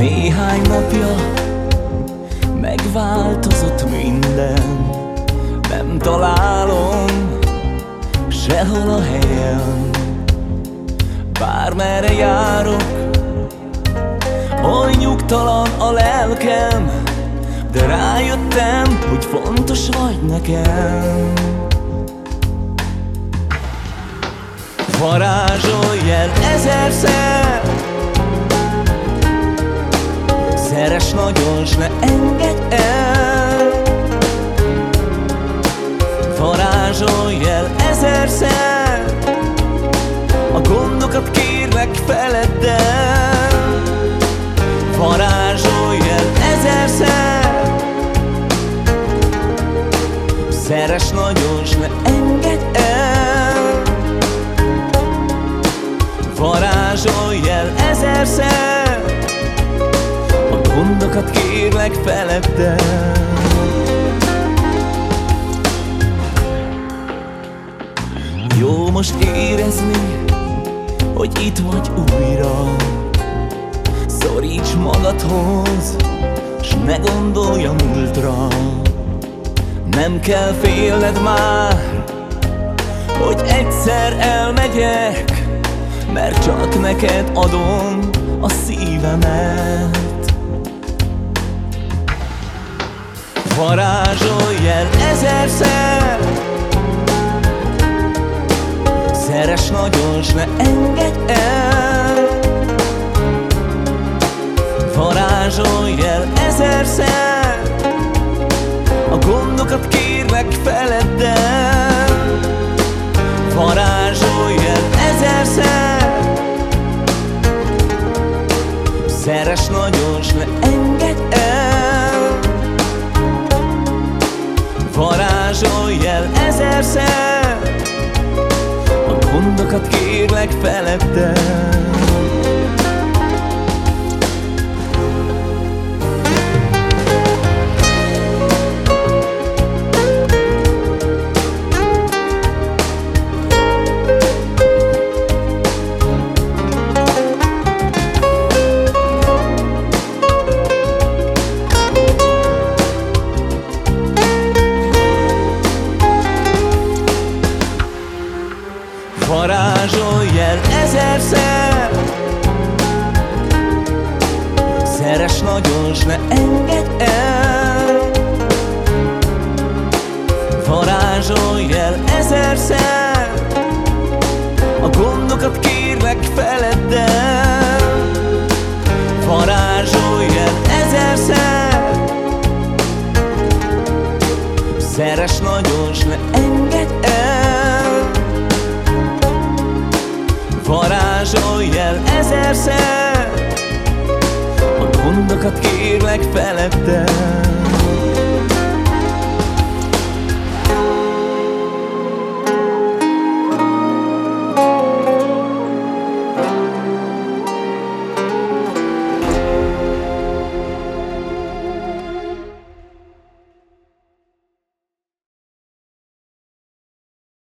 Néhány napja megváltozott minden. Nem találom sehol a helyem Bármerre járok, oly nyugtalan a lelkem De rájöttem, hogy fontos vagy nekem. Varázsolj el ezerszer Szeres nagyon, s ne engedj el. Varázsolj el ezerszer. A gondokat kérlek feledd el. Varázsolj el ezerszer. Szeres nagyon, A gondokat kérlek feledd el Jó most érezni, hogy itt vagy újra. Szoríts magadhoz, s ne gondolj a múltra. Nem kell félned már, hogy egyszer elmegyek Mert csak neked adom a szívemet Varázsolj el ezerszer. Szeres nagyon, s ne engedj el. Varázsolj el ezerszer. A gondokat kérlek feledd el Varázsolj el ezerszer. Szeres nagyon, s ne engedj el Varázsolj el ezerszer. Gondokat kérlek felettem Varázsolj Szeres nagyon, s ne engedj el. Varázsolj el ezerszer. A gondokat kérlek feledd el. Varázsolj el ezerszer. Szeres nagyon, s ne engedj el. Varázsolj el ezerszer El